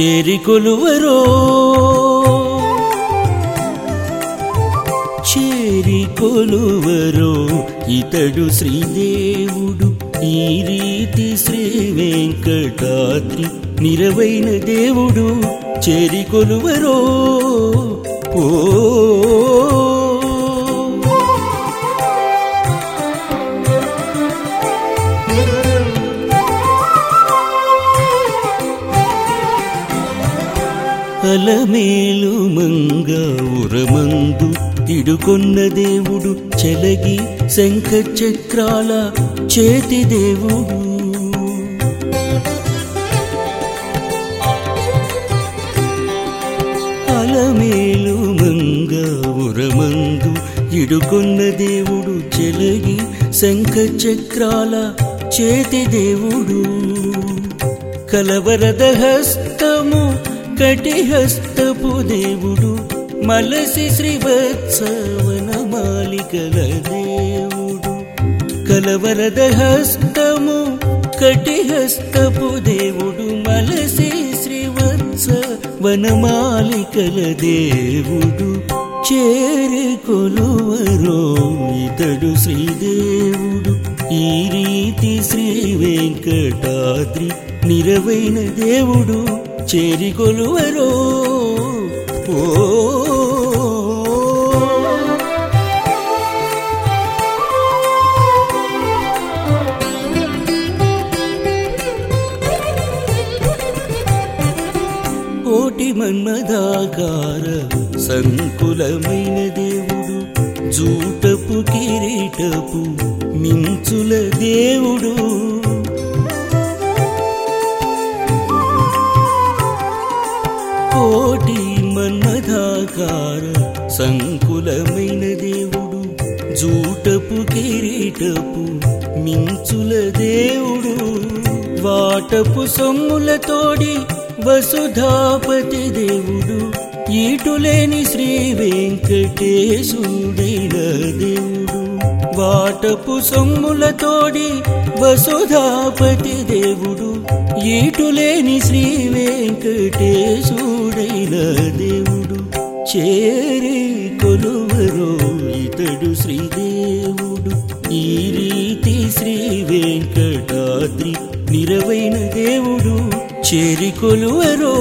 చేరికొలువరో? చేరికొలువరో? ఇతడు శ్రీదేవుడు ఈ రీతి శ్రీ వెంకటాద్రి నిరవైన దేవుడు. చేరికొలువరో? ఓ అలమేలు మంగ ఉరమందు తిడుకొన్న దేవుడు చెలగి శంఖ చక్రాల చేతి దేవుడు. అలమేలు మంగ ఉరమందు ఇడుకొన్న దేవుడు చెలగి శంఖ చక్రాల చేతి దేవుడు. కలవరద హస్తము కటిహస్తపు దేవుడు మలసి శ్రీవత్సవన మాలికల దేవుడు. కలవరద హస్తము కటిహస్తపు దేవుడు మలసి శ్రీవత్స వనమాలికల దేవుడు. చేరి కొలువరో ఇతడు శ్రీదేవుడు. ఈ రీతి శ్రీ వెంకటాద్రి నిరవైన దేవుడు. చేరి కొలువరో. ఓ. కోటి మన్మదాకార సంకులమైన దేవుడు జూటపు కిరీటపు మించుల దేవుడు. కోటి మన్మధాకార సంకులమైన దేవుడు జూటపు కిరీటపు మించుల దేవుడు. వాటపు సొమ్ములతోడి వసుధాపతి దేవుడు ఈటులేని శ్రీ వెంకటేశుడైన దేవుడు. వాటపు సొమ్ములతోడి వసుధాపతి దేవుడు ఈటులేని శ్రీ వెంకటేశుడైన దేవుడు చేరి కొలువరో ఇతడు శ్రీదేవుడు ఈ రీతి శ్రీ వెంకటాద్రి నిరవైన దేవుడు చేరి కొలువరో